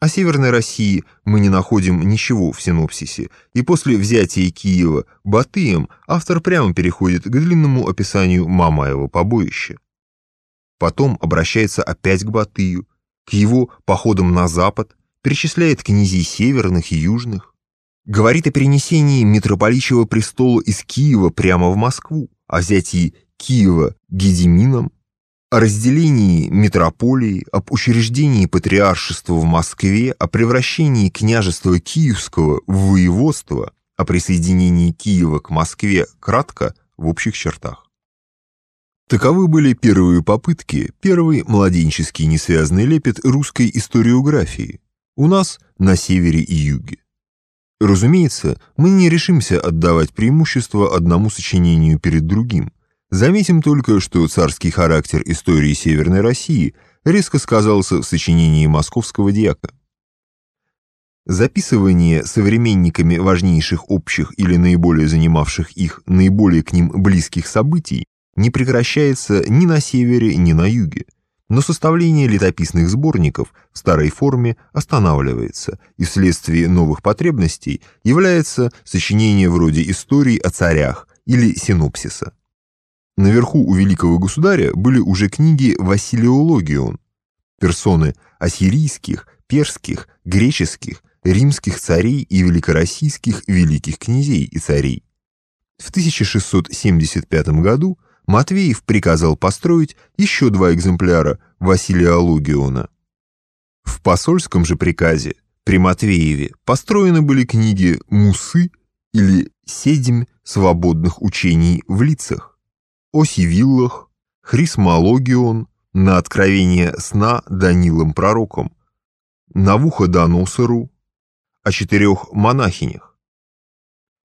О Северной России мы не находим ничего в синопсисе, и после взятия Киева Батыем автор прямо переходит к длинному описанию Мамаева побоища. Потом обращается опять к Батыю, к его походам на запад, перечисляет князей северных и южных, говорит о перенесении митрополичьего престола из Киева прямо в Москву, о взятии Киева Гедемином, о разделении метрополии, об учреждении патриаршества в Москве, о превращении княжества Киевского в воеводство, о присоединении Киева к Москве кратко в общих чертах. Таковы были первые попытки, первый младенческий несвязанный лепет русской историографии. У нас на севере и юге. Разумеется, мы не решимся отдавать преимущество одному сочинению перед другим – Заметим только, что царский характер истории Северной России резко сказался в сочинении московского диака. Записывание современниками важнейших общих или наиболее занимавших их наиболее к ним близких событий не прекращается ни на севере, ни на юге, но составление летописных сборников в старой форме останавливается и вследствие новых потребностей является сочинение вроде историй о царях или синопсиса. Наверху у великого государя были уже книги Василиологион, персоны ассирийских, перских, греческих, римских царей и великороссийских великих князей и царей. В 1675 году Матвеев приказал построить еще два экземпляра Василиологиона. В посольском же приказе при Матвееве построены были книги «Мусы» или «Седьм свободных учений в лицах» о Сивиллах, Хрисмологион, на откровение сна Данилом пророком, Навуходоносору, о четырех монахинях.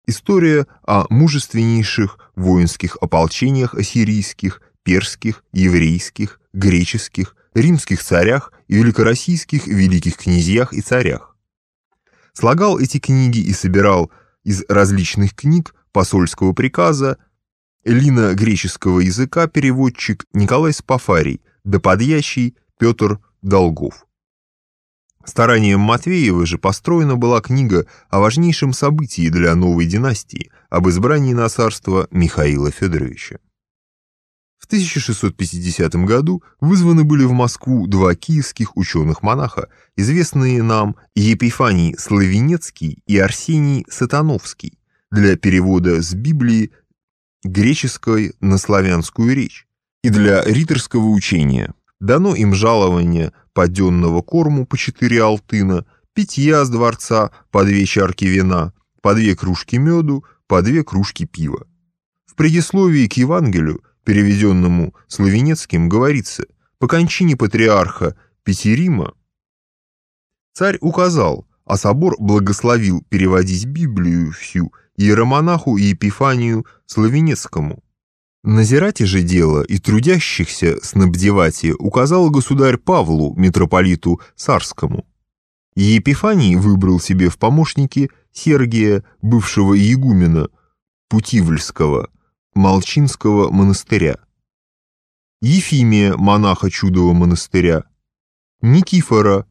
История о мужественнейших воинских ополчениях ассирийских, перских, еврейских, греческих, римских царях и великороссийских великих князьях и царях. Слагал эти книги и собирал из различных книг посольского приказа Лина греческого языка переводчик Николай Спафарий, да подьящий Петр Долгов. Старанием Матвеева же построена была книга о важнейшем событии для новой династии, об избрании на царство Михаила Федоровича. В 1650 году вызваны были в Москву два киевских ученых-монаха, известные нам Епифаний Славенецкий и Арсений Сатановский, для перевода с Библии греческой на славянскую речь, и для риторского учения дано им жалование паденного корму по четыре алтына, питья с дворца по две чарки вина, по две кружки меду, по две кружки пива. В предисловии к Евангелию, переведенному Славенецким, говорится, по кончине патриарха Петерима царь указал, а собор благословил переводить Библию всю иеромонаху и Епифанию Славенецкому. Назирать же дело и трудящихся снабдевати указал государь Павлу, митрополиту Царскому. Епифаний выбрал себе в помощники Сергия, бывшего игумена Путивльского, Молчинского монастыря, Ефимия, монаха Чудового монастыря, Никифора,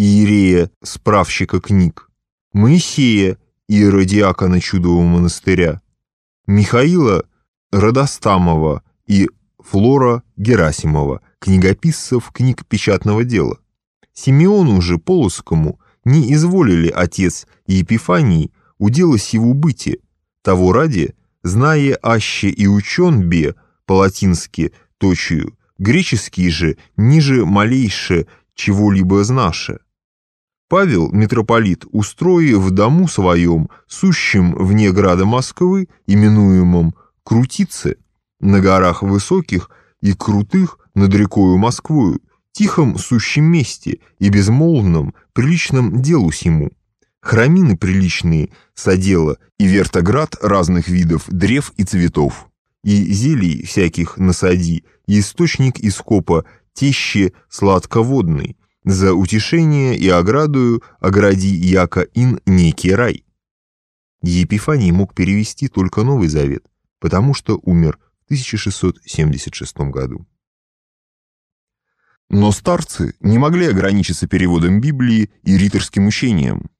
иерея, справщика книг, Моисея, иеродиакона Чудового монастыря, Михаила Радостамова и Флора Герасимова, книгописцев книг печатного дела. Симеону же Полоцкому не изволили отец Епифаний удела сего быти, того ради, зная аще и учен бе по-латински точию, греческий же ниже малейше чего-либо знаше. Павел, митрополит, устроив дому своем, сущем вне града Москвы, именуемом Крутице, на горах высоких и крутых над рекою Москвою, тихом сущем месте и безмолвном, приличном делу сему. Храмины приличные, садела и вертоград разных видов древ и цветов, и зелий всяких насади, и источник ископа, теще сладководный, за утешение и оградую огради яко ин некий рай. Епифаний мог перевести только Новый Завет, потому что умер в 1676 году. Но старцы не могли ограничиться переводом Библии и риторским учением.